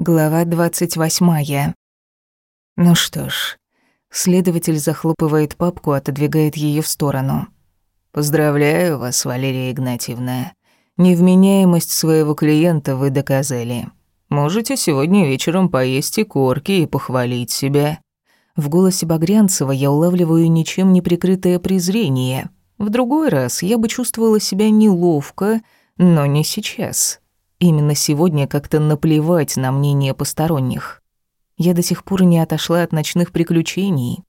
Глава двадцать восьмая. Ну что ж, следователь захлопывает папку, отодвигает ее в сторону. Поздравляю вас, Валерия Игнатьевна. Невменяемость своего клиента вы доказали. Можете сегодня вечером поесть и корки и похвалить себя. В голосе Багрянцева я улавливаю ничем не прикрытое презрение. В другой раз я бы чувствовала себя неловко, но не сейчас. Именно сегодня как-то наплевать на мнение посторонних. Я до сих пор не отошла от ночных приключений.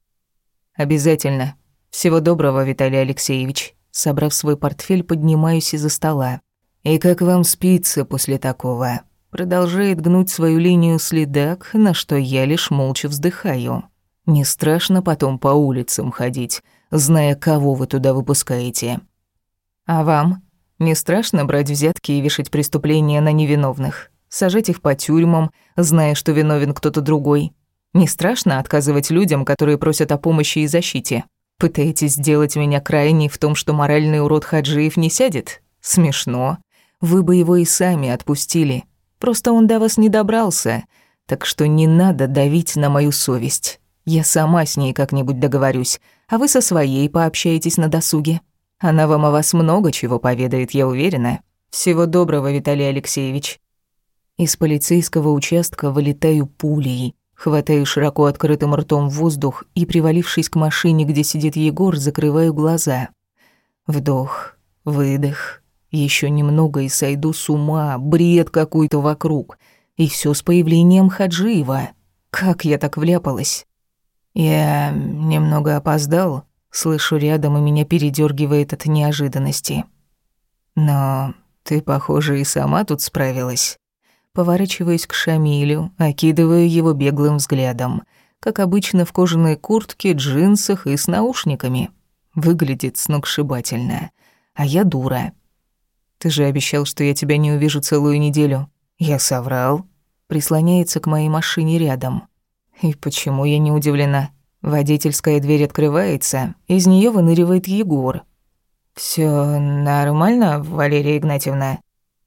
Обязательно. Всего доброго, Виталий Алексеевич. Собрав свой портфель, поднимаюсь из-за стола. И как вам спится после такого? Продолжает гнуть свою линию следак, на что я лишь молча вздыхаю. Не страшно потом по улицам ходить, зная, кого вы туда выпускаете. А вам? Не страшно брать взятки и вешать преступления на невиновных, сажать их по тюрьмам, зная, что виновен кто-то другой. Не страшно отказывать людям, которые просят о помощи и защите. Пытаетесь сделать меня крайней в том, что моральный урод Хаджиев не сядет? Смешно. Вы бы его и сами отпустили. Просто он до вас не добрался. Так что не надо давить на мою совесть. Я сама с ней как-нибудь договорюсь, а вы со своей пообщаетесь на досуге. Она вам о вас много чего поведает, я уверена. Всего доброго, Виталий Алексеевич. Из полицейского участка вылетаю пулей, хватаю широко открытым ртом воздух и, привалившись к машине, где сидит Егор, закрываю глаза. Вдох, выдох. Еще немного и сойду с ума, бред какой-то вокруг. И все с появлением Хаджиева. Как я так вляпалась? Я немного опоздал, Слышу рядом, и меня передергивает от неожиданности. Но ты, похоже, и сама тут справилась. Поворачиваюсь к Шамилю, окидываю его беглым взглядом. Как обычно, в кожаной куртке, джинсах и с наушниками. Выглядит сногсшибательно. А я дура. Ты же обещал, что я тебя не увижу целую неделю. Я соврал. Прислоняется к моей машине рядом. И почему я не удивлена? Водительская дверь открывается, из нее выныривает Егор. Все нормально, Валерия Игнатьевна?»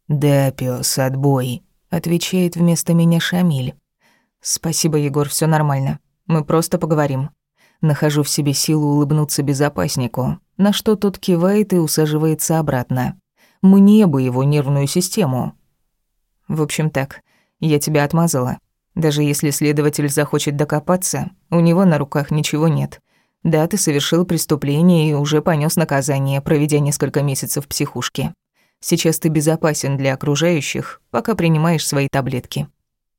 «Да, пёс, отбой», — отвечает вместо меня Шамиль. «Спасибо, Егор, все нормально. Мы просто поговорим». Нахожу в себе силу улыбнуться безопаснику, на что тот кивает и усаживается обратно. Мне бы его нервную систему. В общем так, я тебя отмазала. Даже если следователь захочет докопаться, у него на руках ничего нет. Да, ты совершил преступление и уже понес наказание, проведя несколько месяцев в психушке. Сейчас ты безопасен для окружающих, пока принимаешь свои таблетки.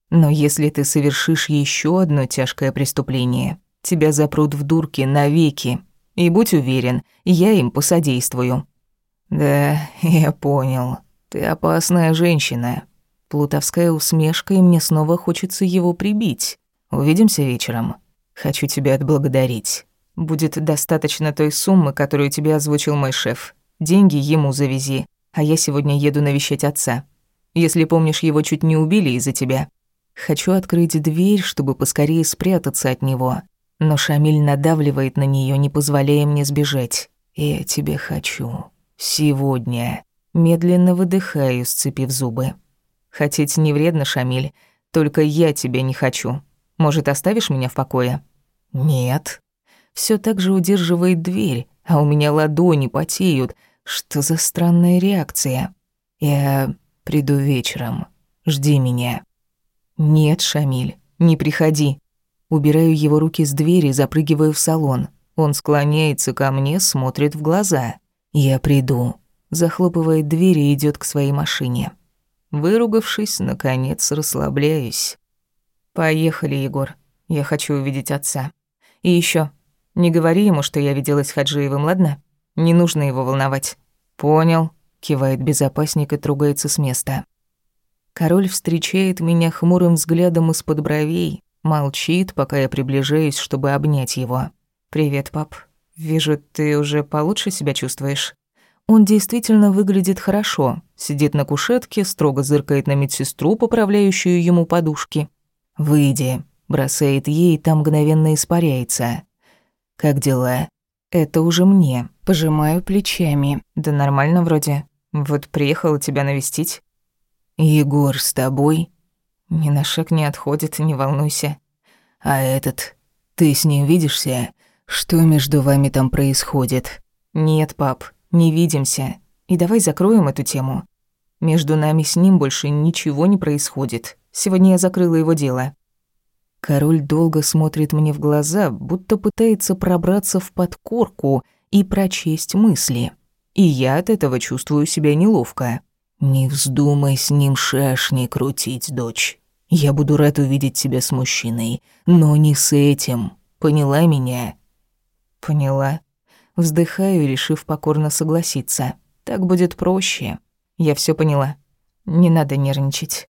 Но если ты совершишь еще одно тяжкое преступление, тебя запрут в дурке навеки. И будь уверен, я им посодействую. Да, я понял. Ты опасная женщина, Плутовская усмешка, и мне снова хочется его прибить. Увидимся вечером. Хочу тебя отблагодарить. Будет достаточно той суммы, которую тебе озвучил мой шеф. Деньги ему завези, а я сегодня еду навещать отца. Если помнишь, его чуть не убили из-за тебя. Хочу открыть дверь, чтобы поскорее спрятаться от него. Но Шамиль надавливает на нее, не позволяя мне сбежать. Я тебе хочу. Сегодня. Медленно выдыхаю, сцепив зубы. Хотеть не вредно, Шамиль. Только я тебя не хочу. Может, оставишь меня в покое? Нет. Все так же удерживает дверь, а у меня ладони потеют. Что за странная реакция? Я приду вечером. Жди меня. Нет, Шамиль, не приходи. Убираю его руки с двери, запрыгиваю в салон. Он склоняется ко мне, смотрит в глаза. Я приду. Захлопывает дверь и идет к своей машине. Выругавшись, наконец расслабляюсь. «Поехали, Егор. Я хочу увидеть отца. И еще, не говори ему, что я виделась с Хаджиевым, ладно? Не нужно его волновать». «Понял», — кивает безопасник и трогается с места. Король встречает меня хмурым взглядом из-под бровей, молчит, пока я приближаюсь, чтобы обнять его. «Привет, пап. Вижу, ты уже получше себя чувствуешь?» Он действительно выглядит хорошо. Сидит на кушетке, строго зыркает на медсестру, поправляющую ему подушки. «Выйди», — бросает ей, там мгновенно испаряется. «Как дела?» «Это уже мне». Пожимаю плечами. «Да нормально вроде. Вот приехала тебя навестить». «Егор с тобой?» Ни на шаг не отходит, не волнуйся. А этот, ты с ним видишься? Что между вами там происходит? Нет, пап, не видимся. И давай закроем эту тему. Между нами с ним больше ничего не происходит. Сегодня я закрыла его дело. Король долго смотрит мне в глаза, будто пытается пробраться в подкорку и прочесть мысли. И я от этого чувствую себя неловко. «Не вздумай с ним шашни крутить, дочь. Я буду рад увидеть тебя с мужчиной, но не с этим. Поняла меня?» «Поняла». Вздыхаю, решив покорно согласиться. «Так будет проще». Я все поняла. Не надо нервничать.